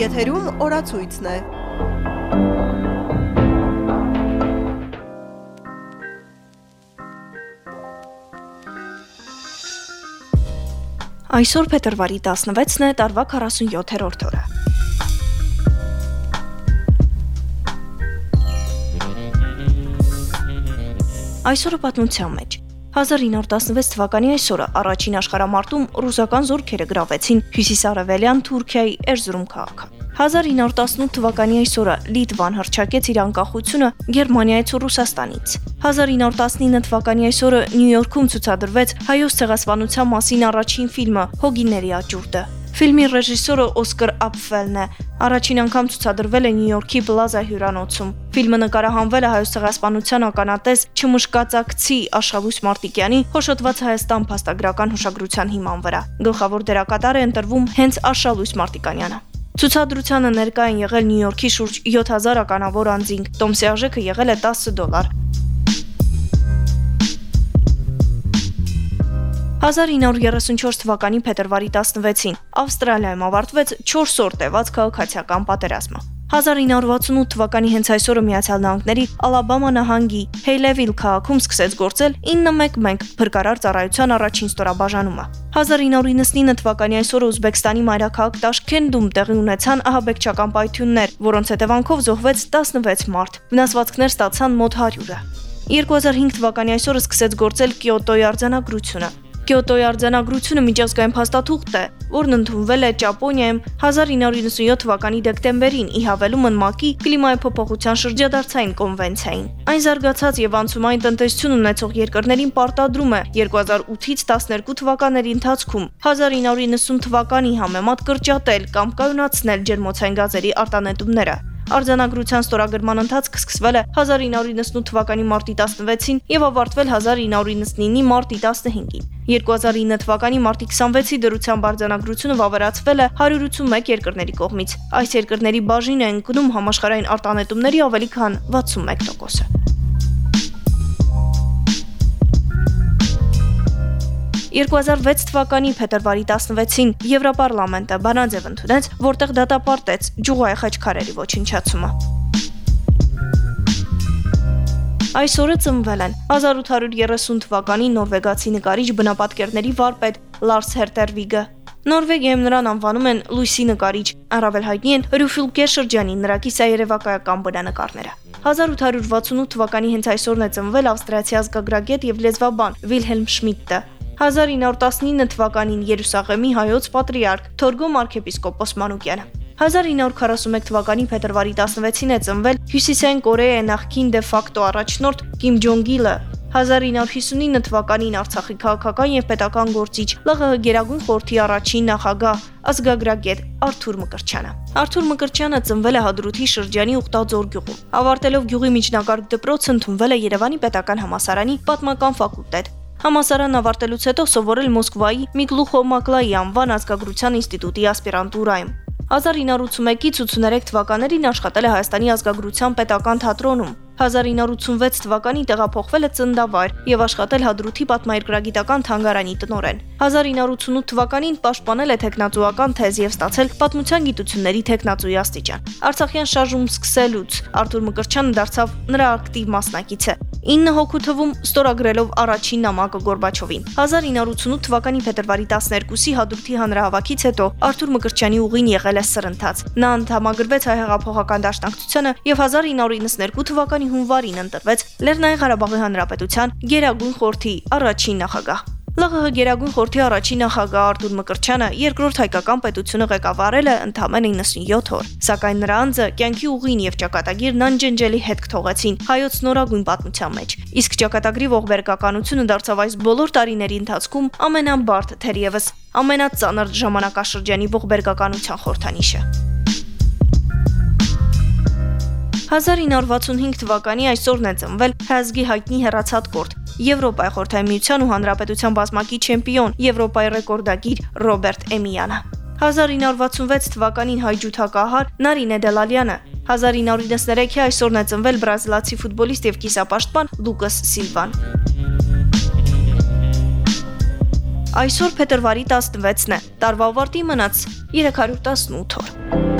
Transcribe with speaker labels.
Speaker 1: Եթերում օրացույցն է։
Speaker 2: Այսօր փետրվարի 16-ն է, տարվա 47-րդ օրը։ Այսօրը պատմության մեջ 1916 թվականի այսօրը առաջին աշխարհամարտում ռուսական զորքերը գրավեցին հյուսիսարևելյան Թուրքիայի Էրզրում քաղաքը։ 1918 թվականի այսօրը Լիտվան հրճակեց իր անկախությունը Գերմանիայից ու Ռուսաստանից։ 1919 թվականի այսօրը Նյու Յորքում ցուցադրվեց հայոց ցեղասպանության մասին առաջին ֆիլմը Հոգիների աճուրդը։ Ֆիլմի ռեժիսորը Օսկար Ապֆելն է։ Առաջին անգամ ցուցադրվել է Նյու Յորքի Plaza հյուրանոցում։ Ֆիլմը նկարահանվել է հայոց ցեղասպանության ականատես Չմշկածակցի Աշխավույս Մարտիկյանի հոշոտված Հայաստան փաստագրական հուշագրության հիման վրա։ Գլխավոր դերակատար է ընտրվում հենց Աշխալույս Մարտիկյանյանը։ Ցուցադրությանը ներկա են եղել Նյու Յորքի շուրջ 7000 ականավոր անձինք։ Տոմսի արժեքը եղել է 10 դոլար։ 1934 թվականի փետրվարի 16-ին Ավստրալիայում ավարտվեց 4 օր տևած քաղաքացիական պատերազմը։ 1968 թվականի հենց այսօրը Միացյալ Նահանգների Ալաբամա նահանգի Հեյլևիլ քաղաքում սկսեց գործել 911 փրկարար ծառայության առաջին ստորաբաժանումը։ 1999 թվականի այսօրը Ուզբեկստանի մայրաքաղաք Տաշքենդում տեղի ունեցան ահաբեկչական պայթյուններ, որոնց հետևանքով զոհվեց 16 մարդ։ Վնասվածքներ ստացան մոտ 100-ը։ 2005 թվականի այսօրը սկսեց գործել Կիոտոյի արձանագրությունը։ Կիոտոյի արձանագրությունը միջազգային փաստաթուղթ է, որն ընդունվել է Ճապոնիայում 1997 թվականի դեկտեմբերին ի հավելումն ՄԱԿ-ի կլիմայի փոփոխության շրջադարձային կոնվենցիային։ Այն զարգացած եւ անցումային տնտեսություն ունեցող երկրներին պարտադրում է 2008-ից 12 թվականների ընթացքում 1990 թվականի համեմատ կրճատել կամ կայունացնել ջերմոցային գազերի արտանետումները։ Արձանագրության ստորագրման ընթացքը սկսվել է 1998 թվականի մարտի 16-ին եւ ավարտվել 1999-ի մարտի 15-ին։ 2009 թվականի մարտի 26-ի դրությամբ արձանագրությունը վավերացվել է 181 երկրների կողմից։ Այս երկրների բաժինը ընկնում համաշխարհային արտանետումների ավելի քան 61%-ը։ 2006 թվականի փետրվարի 16-ին Եվրոպարլամենտը բանաձև ընդունեց, որտեղ դատապարտեց ջուղայ խաչքարերի ոչնչացումը։ Այսօրը ծնվել են 1830 թվականի նորվեգացի նկարիչ բնապատկերների վարպետ Լարս Հերտերվիգը։ Նորվեգիայում նրան անվանում են լույսի նկարիչ, առավել հայտնի են Ռյուֆիլկեր շրջանի նրա կիսաերևակայական բնանկարները։ 1868 թվականի հենց այսօրն է ծնվել ավստրիացի ազգագրագետ եւ լեզվաբան Վիլհելմ Շմիդտը։ 1919 թվականին Երուսաղեմի հայոց պատրիարք Թորգոմ arczepiskopos Մանուկյանը 1941 թվականի փետրվարի 16-ին է ծնվել Հյուսիսային Կորեայի նախկին դե ֆակտո առաջնորդ Կիմ Ջոնգ Իլը 1959 թվականին Արցախի քաղաքական եւ պետական գործիչ ԼՂՀ Գերագույն խորհրդի առաջին նախագահ ազգագրագետ Արթուր Մկրչյանը Արթուր Մկրչյանը ծնվել է Հադրութի շրջանի Ուխտաձոր գյուղում Ավարտելով գյուղի միջնակարգ դպրոցը ընդունվել է Երևանի պետական համալսարանի պատմական ֆակուլտետ Համասարան ավարտելուց հետո սովորել Մոսկվայի Միգլուխո Մակլայի անվան ազգագրության ինստիտուտի ասպիրանտուրայում։ 1981-ից 83 թվականներին աշխատել է Հայաստանի ազգագրության պետական թատրոնում։ 1986 թվականին տեղափոխվել է Ծնդավայր եւ աշխատել Հադրութի պատմաերկրագիտական թանգարանի տնօրեն։ 1988 թվականին պաշտպանել է տեխնացուական թեզ եւ ստացել պատմության գիտությունների տեխնացուի աստիճան։ Արցախյան շարժում սկսելուց Արթուր Մկրչյանը դարձավ նրա ակտիվ մասնակիցը։ 9 հոգու թվում ստորագրելով առաջին նամակը Գորբաչովին։ 1988 թվականի փետրվարի 12-ի Հադրութի հանրահավաքից հետո Արթուր Մկրտչյանի ուղին եղել է սրընթաց։ Նա անդամագրվեց հայ հեղափոխական դաշնակցությանը եւ 1992 թվականի հունվարին ընտրվեց Լեռնային Ղարաբաղի Հանրապետության Գերագույն խորհրդի առաջին նախագահ։ ԼՂՀ Գերագույն խորհրդի առաջին նախագահ Արտուր Մկրչյանը երկրորդ հայկական պետությունը ղեկավարել է ընդամենը 97 օր, սակայն նրա անձը կյանքի ուղին եւ ճակատագիրն անջնջելի հետք թողեցին հայոց նորագույն պատմության մեջ։ Իսկ ճակատագրի ողբերգականությունը դարձավ այս բոլոր տարիների ընթացքում ամենաբարդ թերևս ամենածանր ժամանակաշրջանի ողբերգականության խորհրդանիշը։ 1965 թվականի այսօրն է ծնվել Հազգի հայտնի հերացած կորտ Եվրոպայի խորհրդային միության ու հանրապետության բազմակի չեմպիոն, Եվրոպայի ռեկորդագիր Ռոբերտ Էմիյանը։ 1966 թվականին հայ ջութակահար Նարինե Դելալյանը 1993-ի այսօրն է ծնվել բրազիլացի ֆուտբոլիստ եւ կիսապաշտպան Լուկաս Սիլվան։ Այսօր փետրվարի 16-ն է։ Տարվա ավարտի մնաց 318 օր։